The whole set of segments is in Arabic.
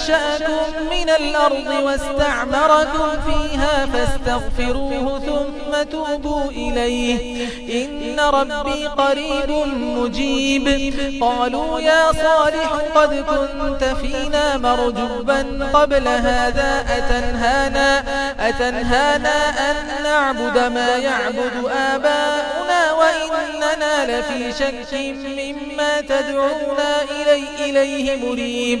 أنشأكم من الأرض واستعمركم فيها فاستغفروه ثم توبوا إليه. إن ربي قريب مجيب. قالوا يا صالح قد كنت فينا مرجوبا قبل هذا أتنهانا, أتنهانا أن نعبد ما يعبد آباؤنا وإننا لفي شك مما تدعونا إلي إليه مريب.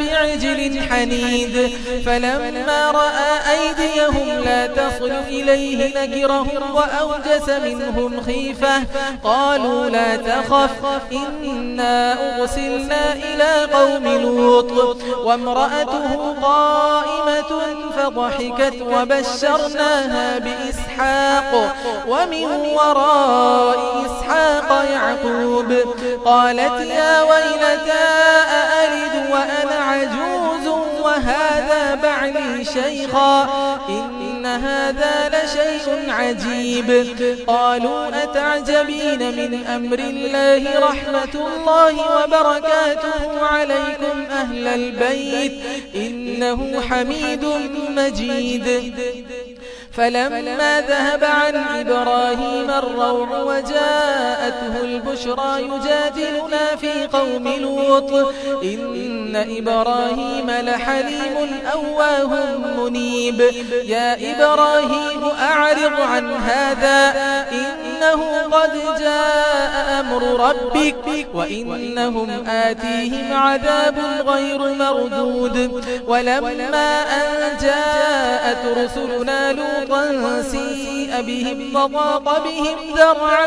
بعجل حنيد فلما رأى أيديهم لا تصل إليه نكرهم وأوجس منهم خيفة. قالوا لا تخف إنا أرسلنا إلى قوم لوط. وامرأته قائمة فضحكت وبشرنا وبشرناها بإسحاق. ومن وراء إسحاق يعقوب. قالت يا ويلتا أألد وأنا وهذا بعلي شيخا إن هذا لشيء عجيب. قالوا أتعجبين من أمر الله رحمة الله وبركاته عليكم أهل البيت إنه حميد مجيد. فلما ذهب عن إبراهيم الروع وجاءته البشرى يجادلنا في قوم لوط إن إبراهيم لحليم أواه منيب. يا إبراهيم أعرض عن هذا. إنه قد جاء أمر ربك وإنهم آتيهم عذاب غير مردود. ولما أن جاءت رسلنا لوطا سيء بهم وضاق بهم ذرعا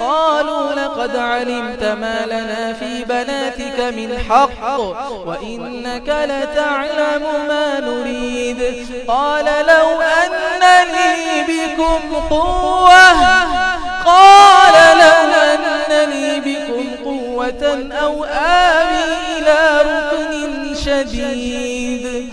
قالوا لقد علمت ما لنا في بناتك من حق وإنك لتعلم ما نريد. قال لو أن لي بكم قوة قال لو أن لي بكم قوة أو آوي إلى ركن شديد.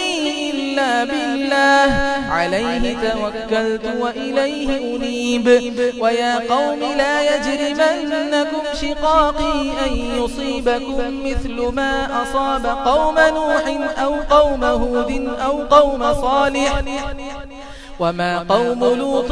عليه توكلت وإليه أنيب. ويا قوم لا يجرمنكم شقاقي أن يصيبكم مثل ما أصاب قوم نوح أو قوم هود أو قوم صالح. وما قوم لوط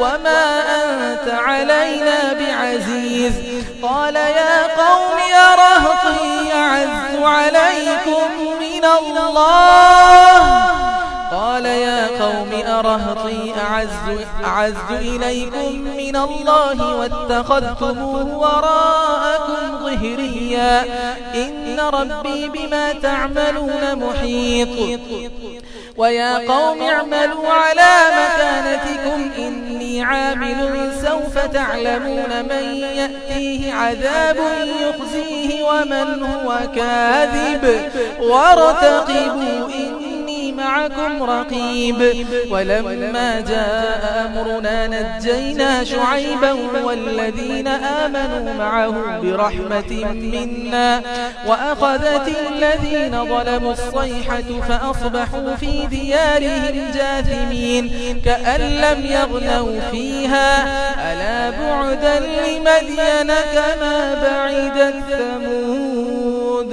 وما أنت علينا بعزيز. قال يا قوم يا رهطي يعز عليكم من الله. قال يا قوم أرهطي أعز, أعز إليكم من الله واتخذتموه وراءكم ظهريا. إن ربي بما تعملون محيط. ويا قوم اعملوا على مكانتكم إني عامل سوف تعلمون من يأتيه عذاب يخزيه ومن هو كاذب. وارتقبوا إني معكم رقيب. ولما جاء أمرنا نجينا شعيبا والذين آمنوا معه برحمة منا وأخذت الذين ظلموا الصيحة فأصبحوا في ديارهم جاثمين. كأن لم يغنوا فيها ألا بعدا لمدين كما بعد الثمود.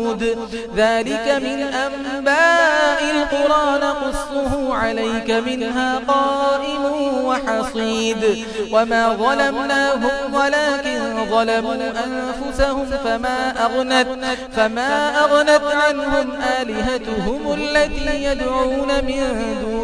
ذلك من أنباء القرى نقصه عليك منها قائم وحصيد. وما ظلمناهم ولكن ظلموا أنفسهم فما أغنت, فما أغنت عنهم آلهتهم التي يدعون من دون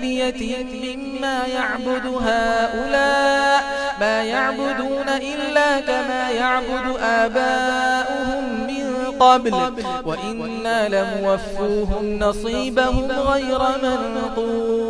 مرية مما يعبد هؤلاء ما يعبدون إلا كما يعبد آباؤهم قبل. وإنا لموفوهم نصيبهم غير منقوص.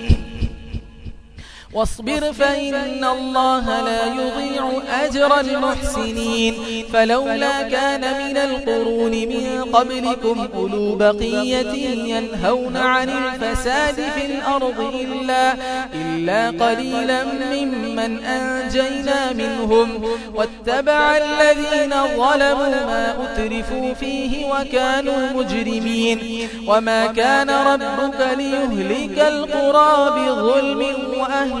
واصبر فإن الله لا يضيع أجر المحسنين. فلولا كان من القرون من قبلكم أولو بقية ينهون عن الفساد في الأرض إلا, إلا قليلا ممن أنجينا منهم. واتبع الذين ظلموا ما أترفوا فيه وكانوا مجرمين. وما كان ربك ليهلك القرى بظلم وأهل